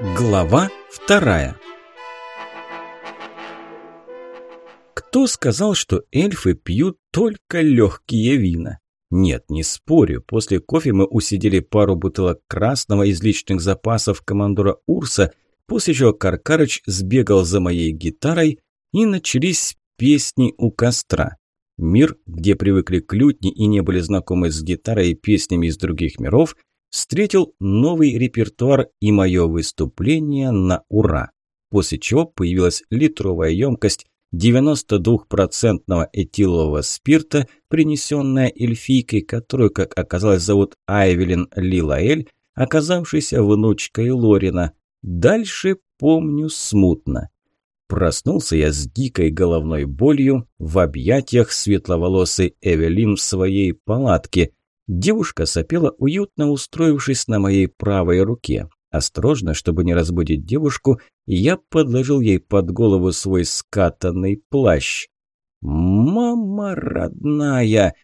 Глава вторая Кто сказал, что эльфы пьют только легкие вина? Нет, не спорю, после кофе мы усидели пару бутылок красного из личных запасов командора Урса, после чего Каркарыч сбегал за моей гитарой, и начались песни у костра. Мир, где привыкли к лютне и не были знакомы с гитарой и песнями из других миров – встретил новый репертуар и мое выступление на ура. После чего появилась литровая емкость 92% этилового спирта, принесенная эльфийкой, которую, как оказалось, зовут Айвелин Лилаэль, оказавшейся внучкой Лорина. Дальше помню смутно. Проснулся я с дикой головной болью в объятиях светловолосой Эвелин в своей палатке. Девушка сопела, уютно устроившись на моей правой руке. Осторожно, чтобы не разбудить девушку, я подложил ей под голову свой скатанный плащ. «Мама родная!»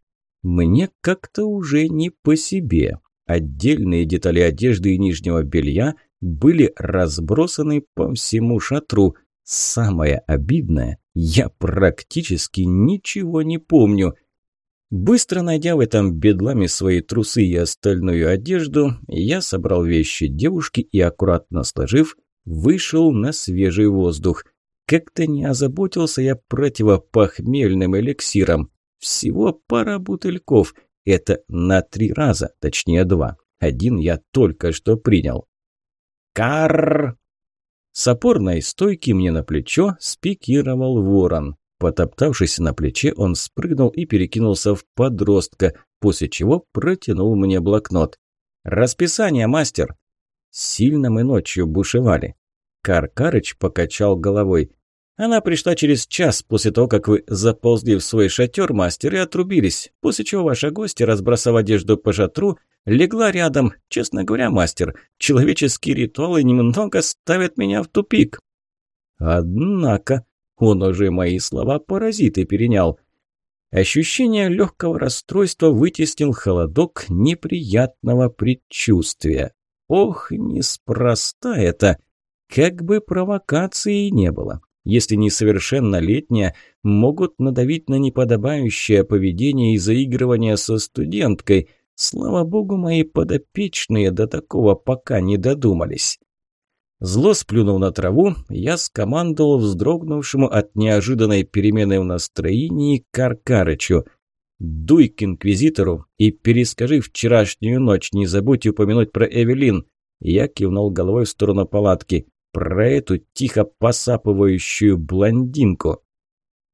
Мне как-то уже не по себе. Отдельные детали одежды и нижнего белья были разбросаны по всему шатру. Самое обидное, я практически ничего не помню. Быстро найдя в этом бедламе свои трусы и остальную одежду, я собрал вещи девушки и, аккуратно сложив, вышел на свежий воздух. Как-то не озаботился я противопохмельным эликсиром. Всего пара бутыльков. Это на три раза, точнее два. Один я только что принял. Карр! С опорной стойки мне на плечо спикировал ворон. Потоптавшись на плече, он спрыгнул и перекинулся в подростка, после чего протянул мне блокнот. «Расписание, мастер!» Сильно мы ночью бушевали. Каркарыч покачал головой. Она пришла через час после того, как вы заползли в свой шатер, мастер, и отрубились, после чего ваша гостья, разбросав одежду по шатру, легла рядом. Честно говоря, мастер, человеческие ритуалы немного ставят меня в тупик. Однако, он уже мои слова паразиты перенял. Ощущение легкого расстройства вытеснил холодок неприятного предчувствия. Ох, неспроста это. Как бы провокации не было. Если несовершеннолетняя, могут надавить на неподобающее поведение и заигрывание со студенткой. Слава богу, мои подопечные до такого пока не додумались. Зло сплюнув на траву, я скомандовал вздрогнувшему от неожиданной перемены в настроении Каркарычу. «Дуй к инквизитору и перескажи вчерашнюю ночь, не забудь упомянуть про Эвелин». Я кивнул головой в сторону палатки. «Про эту тихо посапывающую блондинку».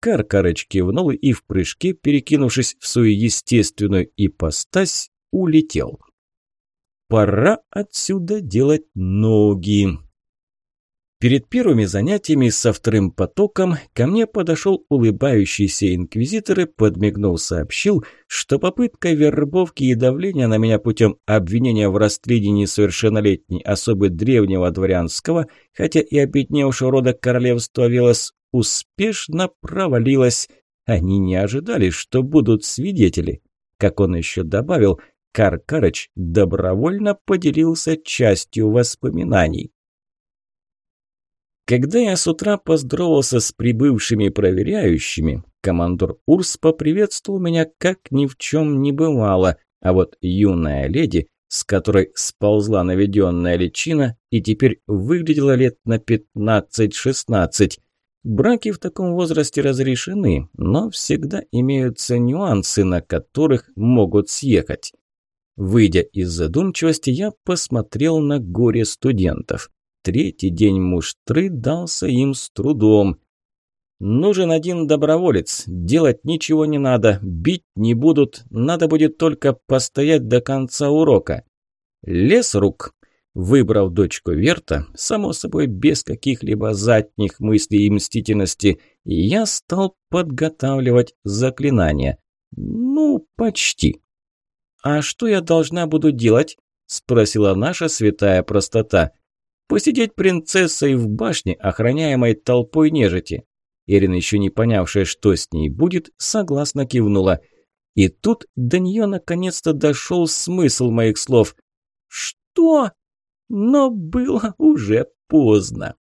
Каркарыч кивнул и в прыжке, перекинувшись в свою естественную ипостась, улетел. «Пора отсюда делать ноги». Перед первыми занятиями со вторым потоком ко мне подошел улыбающийся инквизитор и, подмигнул, сообщил, что попытка вербовки и давления на меня путем обвинения в растлении несовершеннолетней особы древнего дворянского, хотя и обедневшего рода королевства Велос, успешно провалилась. Они не ожидали, что будут свидетели. Как он еще добавил, Каркарыч добровольно поделился частью воспоминаний. Когда я с утра поздоровался с прибывшими проверяющими, командор Урс поприветствовал меня как ни в чем не бывало, а вот юная леди, с которой сползла наведенная личина и теперь выглядела лет на 15-16, Браки в таком возрасте разрешены, но всегда имеются нюансы, на которых могут съехать. Выйдя из задумчивости, я посмотрел на горе студентов. Третий день муштры дался им с трудом. «Нужен один доброволец. Делать ничего не надо. Бить не будут. Надо будет только постоять до конца урока». Лес рук. Выбрав дочку Верта, само собой без каких-либо задних мыслей и мстительности, я стал подготавливать заклинание. Ну, почти. «А что я должна буду делать?» – спросила наша святая простота. Посидеть принцессой в башне, охраняемой толпой нежити. Эрин, еще не понявшая, что с ней будет, согласно кивнула. И тут до нее наконец-то дошел смысл моих слов. «Что?» но было уже поздно.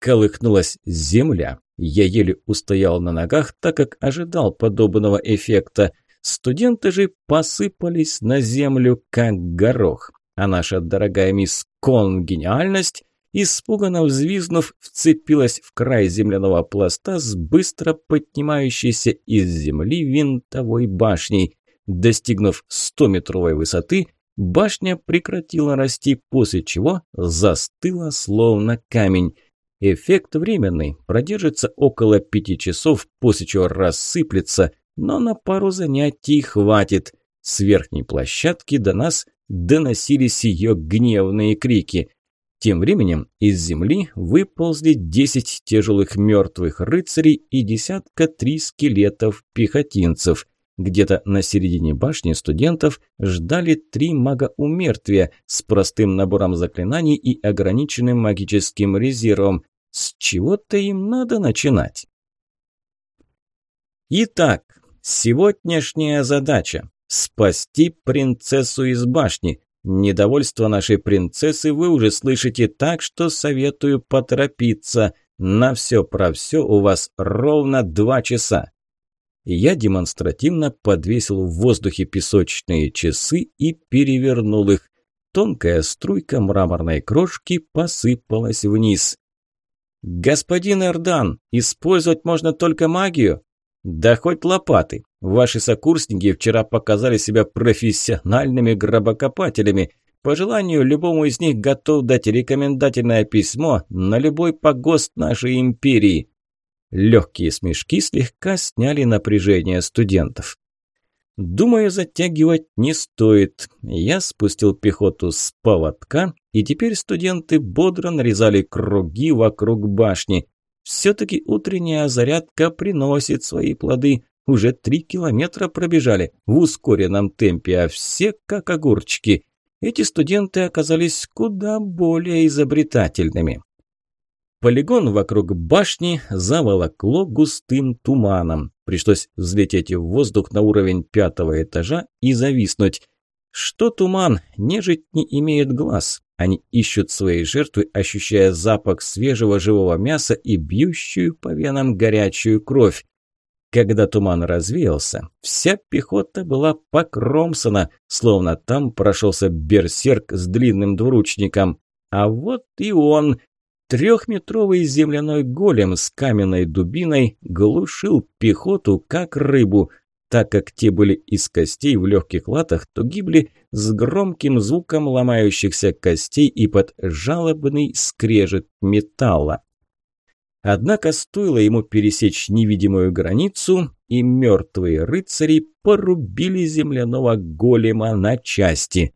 Колыхнулась земля. Я еле устоял на ногах, так как ожидал подобного эффекта. Студенты же посыпались на землю, как горох. А наша дорогая мисс Конгениальность, испуганно взвизнув, вцепилась в край земляного пласта с быстро поднимающейся из земли винтовой башней. Достигнув 100-метровой высоты, башня прекратила расти, после чего застыла словно камень. Эффект временный, продержится около пяти часов, после чего рассыплется, но на пару занятий хватит. С верхней площадки до нас доносились ее гневные крики. Тем временем из земли выползли десять тяжелых мертвых рыцарей и десятка три скелетов пехотинцев – где-то на середине башни студентов ждали три мага умертвия с простым набором заклинаний и ограниченным магическим резервом. С чего-то им надо начинать. Итак, сегодняшняя задача – спасти принцессу из башни. Недовольство нашей принцессы вы уже слышите, так что советую поторопиться. На все про все у вас ровно два часа я демонстративно подвесил в воздухе песочные часы и перевернул их. Тонкая струйка мраморной крошки посыпалась вниз. «Господин Эрдан, использовать можно только магию?» «Да хоть лопаты. Ваши сокурсники вчера показали себя профессиональными гробокопателями. По желанию, любому из них готов дать рекомендательное письмо на любой погост нашей империи». Легкие смешки слегка сняли напряжение студентов. Думаю, затягивать не стоит. Я спустил пехоту с поводка, и теперь студенты бодро нарезали круги вокруг башни. Все-таки утренняя зарядка приносит свои плоды. Уже три километра пробежали в ускоренном темпе, а все как огурчики. Эти студенты оказались куда более изобретательными. Полигон вокруг башни заволокло густым туманом. Пришлось взлететь в воздух на уровень пятого этажа и зависнуть. Что туман? Нежить не имеет глаз. Они ищут свои жертвы, ощущая запах свежего живого мяса и бьющую по венам горячую кровь. Когда туман развеялся, вся пехота была покромсана, словно там прошелся берсерк с длинным двуручником. А вот и он, Трехметровый земляной голем с каменной дубиной глушил пехоту, как рыбу. Так как те были из костей в легких латах, то гибли с громким звуком ломающихся костей и под жалобный скрежет металла. Однако стоило ему пересечь невидимую границу, и мертвые рыцари порубили земляного голема на части.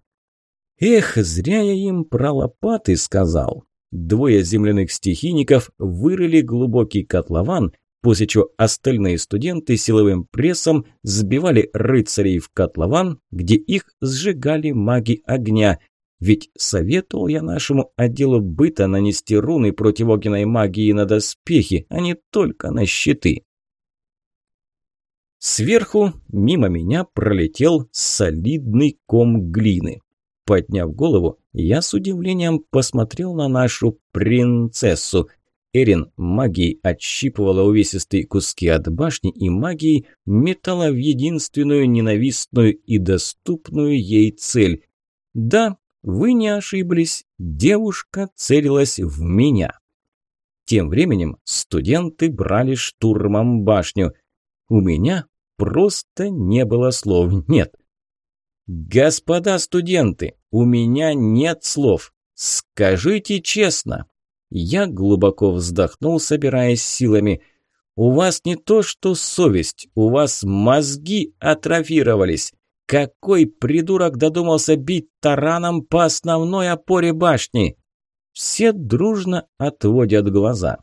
Эх, зря я им про лопаты сказал. Двое земляных стихийников вырыли глубокий котлован, после чего остальные студенты силовым прессом сбивали рыцарей в котлован, где их сжигали маги огня. Ведь советовал я нашему отделу быта нанести руны противогенной магии на доспехи, а не только на щиты. Сверху мимо меня пролетел солидный ком глины. Подняв голову, я с удивлением посмотрел на нашу принцессу. Эрин магией отщипывала увесистые куски от башни и магией метала в единственную ненавистную и доступную ей цель. Да, вы не ошиблись, девушка целилась в меня. Тем временем студенты брали штурмом башню. У меня просто не было слов. Нет, «Господа студенты, у меня нет слов. Скажите честно». Я глубоко вздохнул, собираясь силами. «У вас не то что совесть, у вас мозги атрофировались. Какой придурок додумался бить тараном по основной опоре башни?» Все дружно отводят глаза.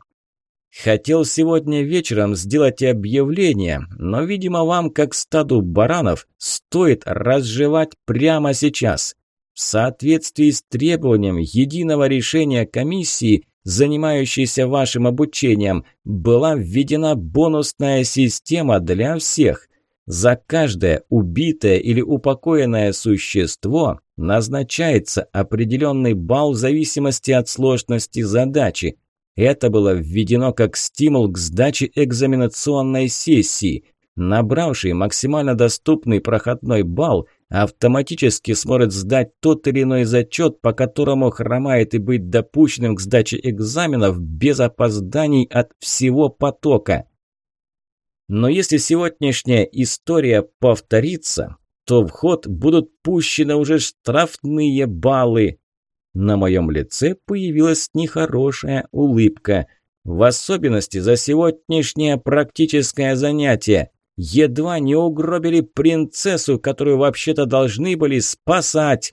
Хотел сегодня вечером сделать объявление, но, видимо, вам, как стаду баранов, стоит разжевать прямо сейчас. В соответствии с требованием единого решения комиссии, занимающейся вашим обучением, была введена бонусная система для всех. За каждое убитое или упокоенное существо назначается определенный балл в зависимости от сложности задачи. Это было введено как стимул к сдаче экзаменационной сессии. Набравший максимально доступный проходной балл автоматически сможет сдать тот или иной зачет, по которому хромает и быть допущенным к сдаче экзаменов без опозданий от всего потока. Но если сегодняшняя история повторится, то в ход будут пущены уже штрафные баллы. На моем лице появилась нехорошая улыбка. В особенности за сегодняшнее практическое занятие. Едва не угробили принцессу, которую вообще-то должны были спасать.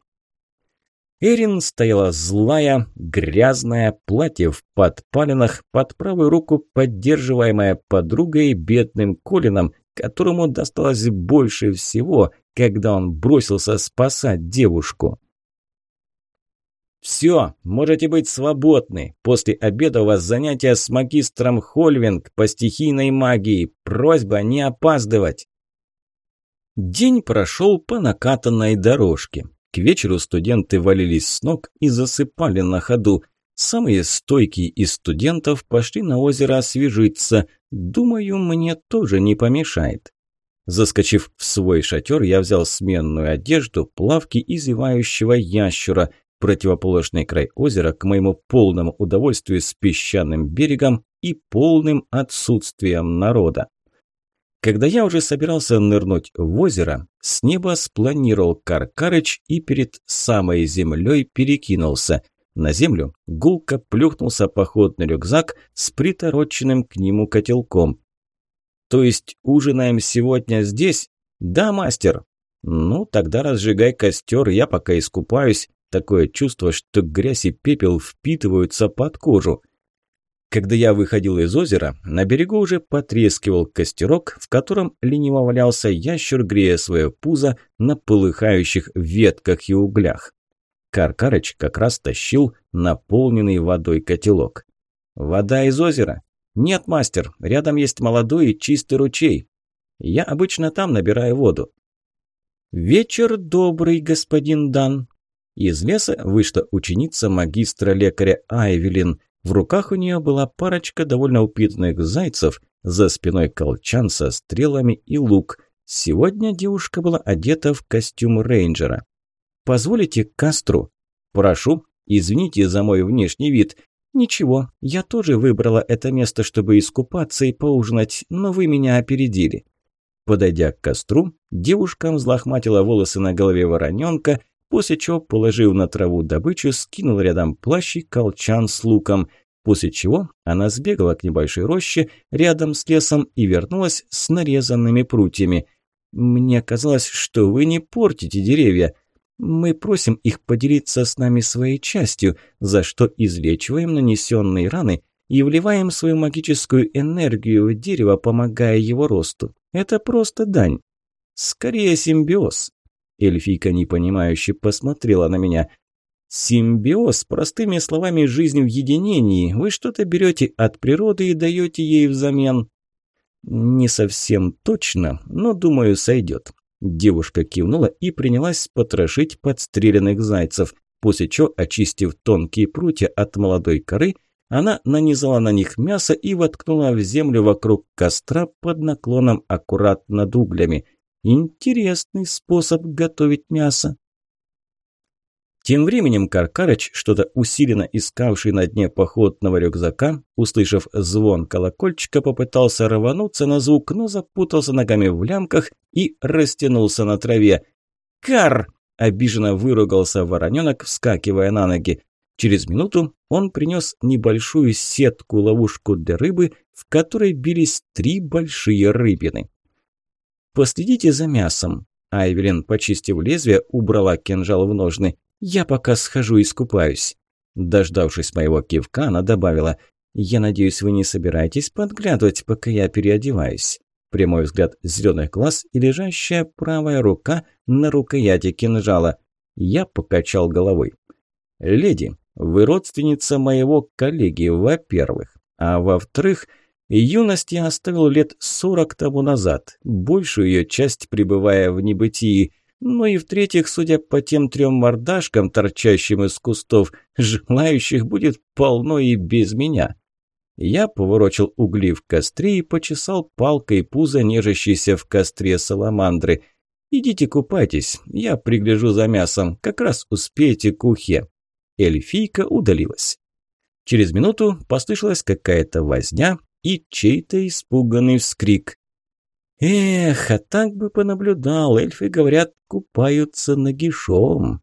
Эрин стояла злая, грязная, платье в подпалинах, под правую руку поддерживаемая подругой бедным Колином, которому досталось больше всего, когда он бросился спасать девушку. «Все, можете быть свободны. После обеда у вас занятия с магистром Хольвинг по стихийной магии. Просьба не опаздывать». День прошел по накатанной дорожке. К вечеру студенты валились с ног и засыпали на ходу. Самые стойкие из студентов пошли на озеро освежиться. Думаю, мне тоже не помешает. Заскочив в свой шатер, я взял сменную одежду, плавки и ящура, противоположный край озера к моему полному удовольствию с песчаным берегом и полным отсутствием народа. Когда я уже собирался нырнуть в озеро, с неба спланировал Каркарыч и перед самой землей перекинулся. На землю гулко плюхнулся походный рюкзак с притороченным к нему котелком. «То есть ужинаем сегодня здесь?» «Да, мастер». «Ну, тогда разжигай костер, я пока искупаюсь. Такое чувство, что грязь и пепел впитываются под кожу». Когда я выходил из озера, на берегу уже потрескивал костерок, в котором лениво валялся ящер, грея свое пузо на полыхающих ветках и углях. Каркарыч как раз тащил наполненный водой котелок. «Вода из озера?» «Нет, мастер, рядом есть молодой и чистый ручей. Я обычно там набираю воду». «Вечер добрый, господин Дан». Из леса вышла ученица магистра-лекаря Айвелин – в руках у нее была парочка довольно упитанных зайцев, за спиной колчан со стрелами и лук. Сегодня девушка была одета в костюм рейнджера. «Позволите кастру?» «Прошу, извините за мой внешний вид. Ничего, я тоже выбрала это место, чтобы искупаться и поужинать, но вы меня опередили». Подойдя к костру, девушка взлохматила волосы на голове вороненка после чего, положив на траву добычу, скинул рядом плащ и колчан с луком, после чего она сбегала к небольшой роще рядом с лесом и вернулась с нарезанными прутьями. «Мне казалось, что вы не портите деревья. Мы просим их поделиться с нами своей частью, за что излечиваем нанесенные раны и вливаем свою магическую энергию в дерево, помогая его росту. Это просто дань. Скорее симбиоз. Эльфийка непонимающе посмотрела на меня. «Симбиоз, простыми словами, жизнь в единении. Вы что-то берете от природы и даете ей взамен». «Не совсем точно, но, думаю, сойдет». Девушка кивнула и принялась потрошить подстреленных зайцев, после чего, очистив тонкие прутья от молодой коры, она нанизала на них мясо и воткнула в землю вокруг костра под наклоном аккуратно над углями – Интересный способ готовить мясо. Тем временем Каркарыч, что-то усиленно искавший на дне походного рюкзака, услышав звон колокольчика, попытался рвануться на звук, но запутался ногами в лямках и растянулся на траве. «Кар!» – обиженно выругался вороненок, вскакивая на ноги. Через минуту он принес небольшую сетку-ловушку для рыбы, в которой бились три большие рыбины. Последите за мясом». Айвелин, почистив лезвие, убрала кинжал в ножны. «Я пока схожу и искупаюсь». Дождавшись моего кивка, она добавила. «Я надеюсь, вы не собираетесь подглядывать, пока я переодеваюсь». Прямой взгляд зеленых глаз и лежащая правая рука на рукояти кинжала. Я покачал головой. «Леди, вы родственница моего коллеги, во-первых. А во-вторых, Юность я оставил лет сорок тому назад, большую ее часть пребывая в небытии. Ну и в-третьих, судя по тем трем мордашкам, торчащим из кустов, желающих будет полно и без меня. Я поворочил угли в костре и почесал палкой пузо, нежащейся в костре саламандры. «Идите купайтесь, я пригляжу за мясом, как раз успеете к ухе». Эльфийка удалилась. Через минуту послышалась какая-то возня, и чей-то испуганный вскрик. «Эх, а так бы понаблюдал, эльфы, говорят, купаются нагишом».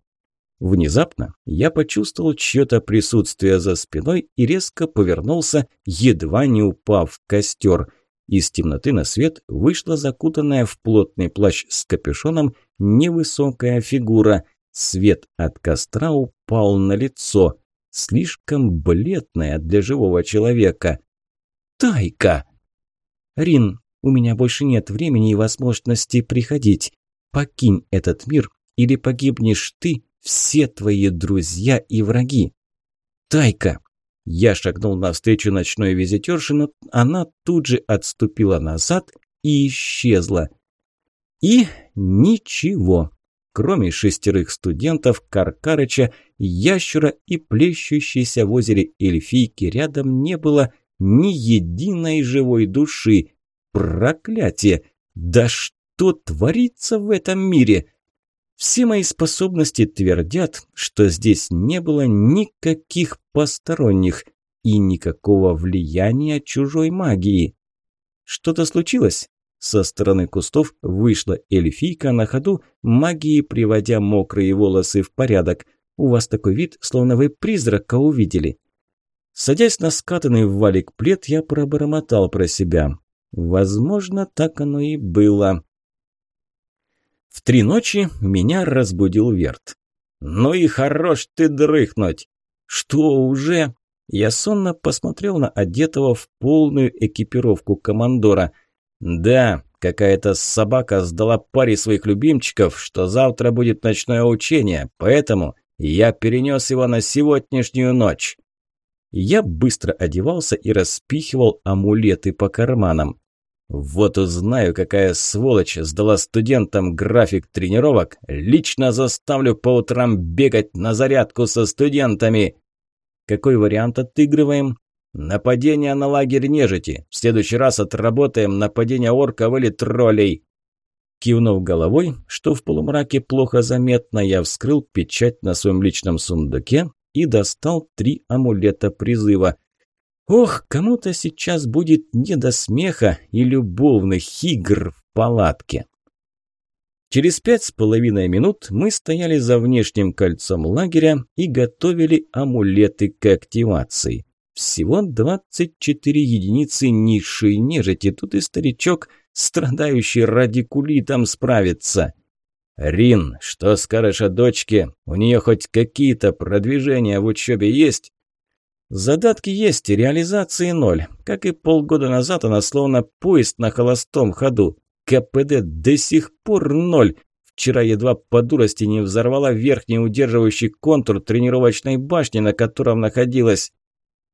Внезапно я почувствовал чье-то присутствие за спиной и резко повернулся, едва не упав в костер. Из темноты на свет вышла закутанная в плотный плащ с капюшоном невысокая фигура. Свет от костра упал на лицо, слишком бледное для живого человека. Тайка!» «Рин, у меня больше нет времени и возможности приходить. Покинь этот мир, или погибнешь ты, все твои друзья и враги». «Тайка!» Я шагнул навстречу ночной визитерше, но она тут же отступила назад и исчезла. И ничего. Кроме шестерых студентов, Каркарыча, ящера и плещущейся в озере эльфийки рядом не было ни единой живой души. Проклятие! Да что творится в этом мире? Все мои способности твердят, что здесь не было никаких посторонних и никакого влияния чужой магии. Что-то случилось? Со стороны кустов вышла эльфийка на ходу, магией приводя мокрые волосы в порядок. У вас такой вид, словно вы призрака увидели. Садясь на скатанный в валик плед, я пробормотал про себя. Возможно, так оно и было. В три ночи меня разбудил Верт. «Ну и хорош ты дрыхнуть!» «Что уже?» Я сонно посмотрел на одетого в полную экипировку командора. «Да, какая-то собака сдала паре своих любимчиков, что завтра будет ночное учение, поэтому я перенес его на сегодняшнюю ночь». Я быстро одевался и распихивал амулеты по карманам. Вот узнаю, какая сволочь сдала студентам график тренировок, лично заставлю по утрам бегать на зарядку со студентами. Какой вариант отыгрываем? Нападение на лагерь нежити. В следующий раз отработаем нападение орков или троллей. Кивнув головой, что в полумраке плохо заметно, я вскрыл печать на своем личном сундуке и достал три амулета призыва. Ох, кому-то сейчас будет не до смеха и любовных игр в палатке. Через пять с половиной минут мы стояли за внешним кольцом лагеря и готовили амулеты к активации. Всего 24 единицы низшей нежити, тут и старичок, страдающий радикулитом, справится. «Рин, что скажешь о дочке? У нее хоть какие-то продвижения в учебе есть?» «Задатки есть, реализации ноль. Как и полгода назад она словно поезд на холостом ходу. КПД до сих пор ноль. Вчера едва по дурости не взорвала верхний удерживающий контур тренировочной башни, на котором находилась.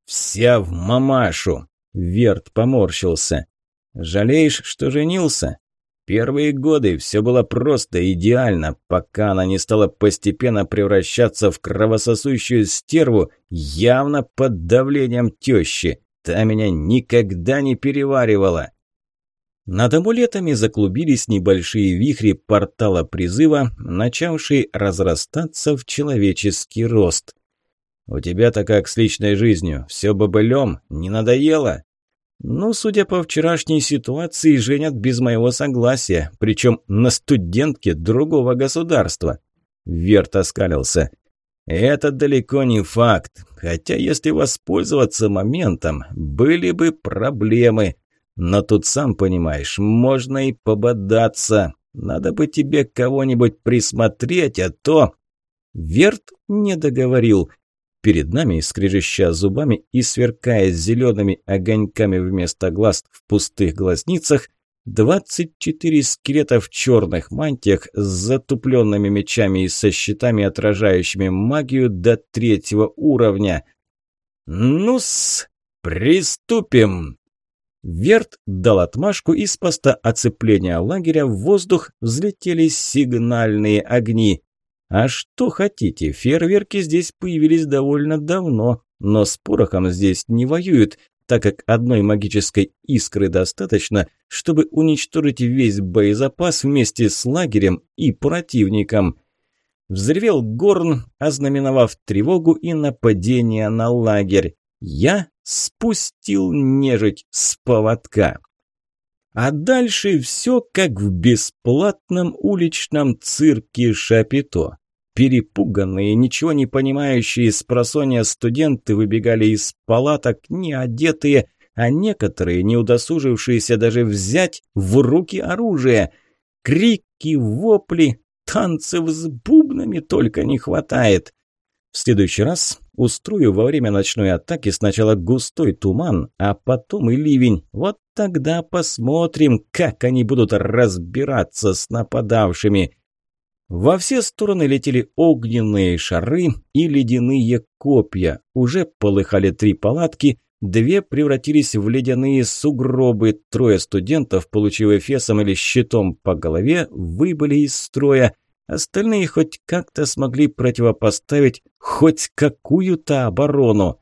«Вся в мамашу!» Верт поморщился. «Жалеешь, что женился?» Первые годы все было просто идеально, пока она не стала постепенно превращаться в кровососущую стерву, явно под давлением тещи. Та меня никогда не переваривала. Над амулетами заклубились небольшие вихри портала призыва, начавшие разрастаться в человеческий рост. «У тебя-то как с личной жизнью? Все бобылем? Не надоело?» Ну, судя по вчерашней ситуации, женят без моего согласия, причем на студентке другого государства. Верт оскалился. Это далеко не факт, хотя если воспользоваться моментом, были бы проблемы. Но тут, сам понимаешь, можно и пободаться. Надо бы тебе кого-нибудь присмотреть, а то... Верт не договорил. Перед нами, скрежеща зубами и сверкая зелеными огоньками вместо глаз в пустых глазницах, 24 скелета в черных мантиях с затупленными мечами и со щитами, отражающими магию до третьего уровня. «Ну-с, приступим!» Верт дал отмашку, и с поста оцепления лагеря в воздух взлетели сигнальные огни. А что хотите, фейерверки здесь появились довольно давно, но с порохом здесь не воюют, так как одной магической искры достаточно, чтобы уничтожить весь боезапас вместе с лагерем и противником. Взревел горн, ознаменовав тревогу и нападение на лагерь. Я спустил нежить с поводка. А дальше все как в бесплатном уличном цирке Шапито. Перепуганные, ничего не понимающие с просонья студенты выбегали из палаток, не одетые, а некоторые, не удосужившиеся даже взять в руки оружие. Крики, вопли, танцев с бубнами только не хватает. В следующий раз устрою во время ночной атаки сначала густой туман, а потом и ливень. Вот тогда посмотрим, как они будут разбираться с нападавшими. Во все стороны летели огненные шары и ледяные копья. Уже полыхали три палатки, две превратились в ледяные сугробы. Трое студентов, получив эфесом или щитом по голове, выбыли из строя. Остальные хоть как-то смогли противопоставить хоть какую-то оборону.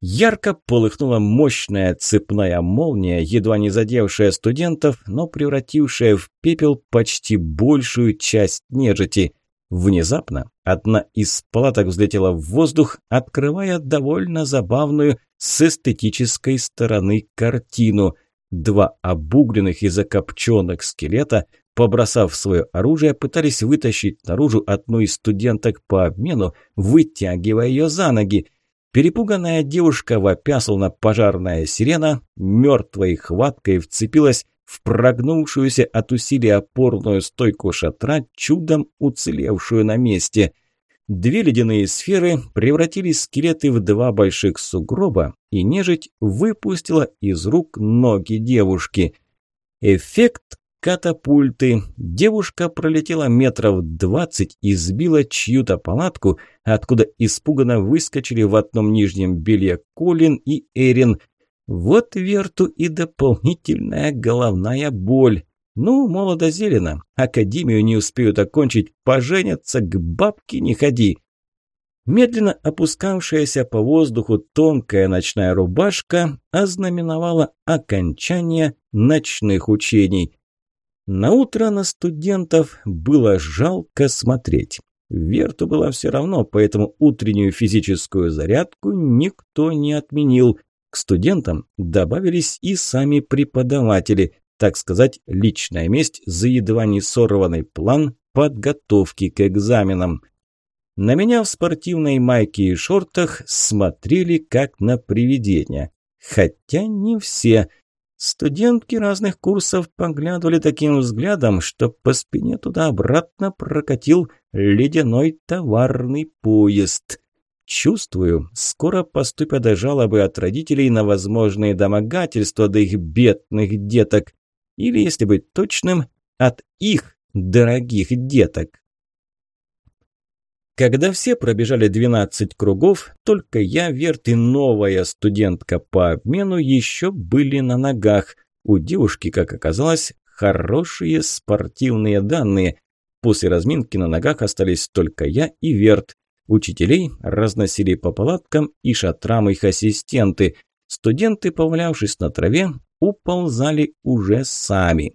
Ярко полыхнула мощная цепная молния, едва не задевшая студентов, но превратившая в пепел почти большую часть нежити. Внезапно одна из палаток взлетела в воздух, открывая довольно забавную с эстетической стороны картину. Два обугленных и закопченных скелета, побросав свое оружие, пытались вытащить наружу одну из студенток по обмену, вытягивая ее за ноги. Перепуганная девушка, вопя словно пожарная сирена, мертвой хваткой вцепилась в прогнувшуюся от усилия опорную стойку шатра, чудом уцелевшую на месте. Две ледяные сферы превратили скелеты в два больших сугроба, и нежить выпустила из рук ноги девушки. Эффект катапульты. Девушка пролетела метров двадцать и сбила чью-то палатку, откуда испуганно выскочили в одном нижнем белье Колин и Эрин. Вот Верту и дополнительная головная боль. Ну, молодо зелено, академию не успеют окончить, поженятся, к бабке не ходи. Медленно опускавшаяся по воздуху тонкая ночная рубашка ознаменовала окончание ночных учений. На утро на студентов было жалко смотреть. Верту было все равно, поэтому утреннюю физическую зарядку никто не отменил. К студентам добавились и сами преподаватели, так сказать, личная месть за едва не сорванный план подготовки к экзаменам. На меня в спортивной майке и шортах смотрели как на привидение. Хотя не все – Студентки разных курсов поглядывали таким взглядом, что по спине туда-обратно прокатил ледяной товарный поезд. Чувствую, скоро поступят жалобы от родителей на возможные домогательства до их бедных деток. Или, если быть точным, от их дорогих деток. Когда все пробежали 12 кругов, только я, Верт и новая студентка по обмену еще были на ногах. У девушки, как оказалось, хорошие спортивные данные. После разминки на ногах остались только я и Верт. Учителей разносили по палаткам и шатрам их ассистенты. Студенты, повалявшись на траве, уползали уже сами.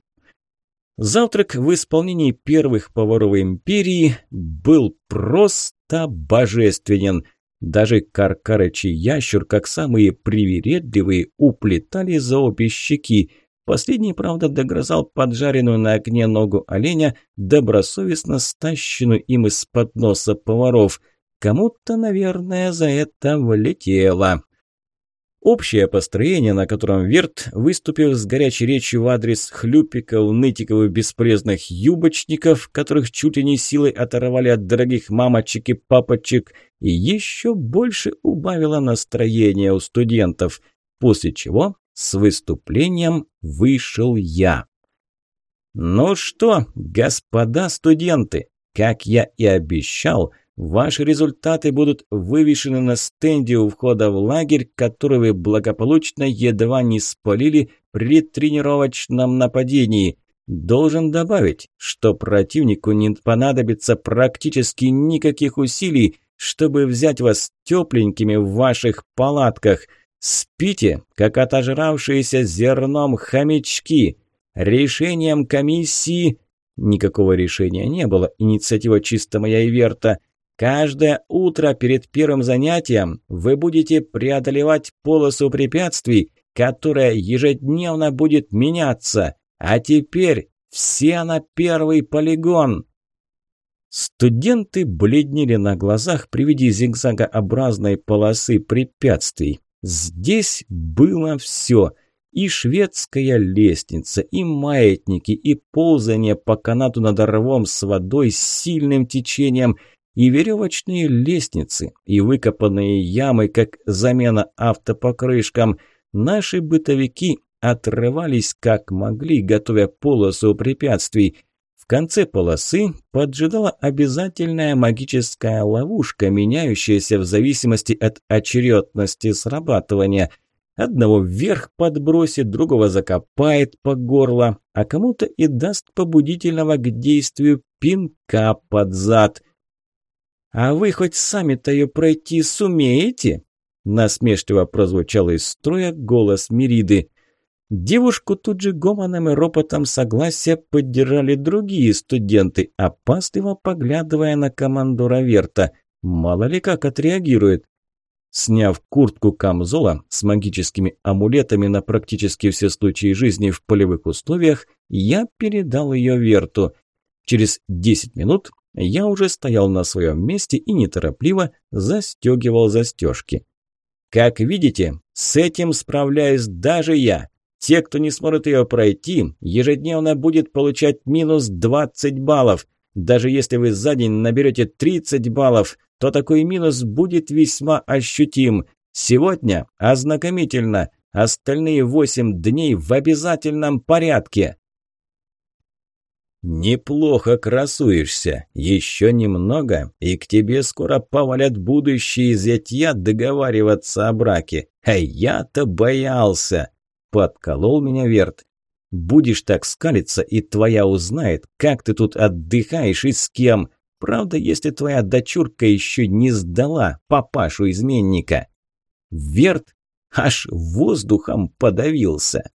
Завтрак в исполнении первых поваров империи был просто божественен. Даже Каркарыч и Ящур, как самые привередливые, уплетали за обе щеки. Последний, правда, догрызал поджаренную на огне ногу оленя, добросовестно стащенную им из-под носа поваров. Кому-то, наверное, за это влетело. Общее построение, на котором Верт, выступив с горячей речью в адрес хлюпиков, нытиков и бесполезных юбочников, которых чуть ли не силой оторвали от дорогих мамочек и папочек, еще больше убавило настроение у студентов, после чего с выступлением вышел я. «Ну что, господа студенты, как я и обещал, Ваши результаты будут вывешены на стенде у входа в лагерь, который вы благополучно едва не спалили при тренировочном нападении. Должен добавить, что противнику не понадобится практически никаких усилий, чтобы взять вас тепленькими в ваших палатках. Спите, как отожравшиеся зерном хомячки. Решением комиссии... Никакого решения не было, инициатива чисто моя и Верта – Каждое утро перед первым занятием вы будете преодолевать полосу препятствий, которая ежедневно будет меняться. А теперь все на первый полигон. Студенты бледнели на глазах при виде зигзагообразной полосы препятствий. Здесь было все. И шведская лестница, и маятники, и ползание по канату над рвом с водой с сильным течением – и веревочные лестницы, и выкопанные ямы, как замена автопокрышкам. Наши бытовики отрывались как могли, готовя полосу препятствий. В конце полосы поджидала обязательная магическая ловушка, меняющаяся в зависимости от очередности срабатывания. Одного вверх подбросит, другого закопает по горло, а кому-то и даст побудительного к действию пинка под зад – «А вы хоть сами-то ее пройти сумеете?» Насмешливо прозвучал из строя голос Мириды. Девушку тут же гомоном и ропотом согласия поддержали другие студенты, опасливо поглядывая на командора Верта. Мало ли как отреагирует. Сняв куртку камзола с магическими амулетами на практически все случаи жизни в полевых условиях, я передал ее Верту. Через 10 минут я уже стоял на своем месте и неторопливо застегивал застежки. Как видите, с этим справляюсь даже я. Те, кто не сможет ее пройти, ежедневно будет получать минус 20 баллов. Даже если вы за день наберете 30 баллов, то такой минус будет весьма ощутим. Сегодня ознакомительно. Остальные 8 дней в обязательном порядке. «Неплохо красуешься. Еще немного, и к тебе скоро повалят будущие зятья договариваться о браке. А я-то боялся!» – подколол меня Верт. «Будешь так скалиться, и твоя узнает, как ты тут отдыхаешь и с кем. Правда, если твоя дочурка еще не сдала папашу-изменника». Верт аж воздухом подавился.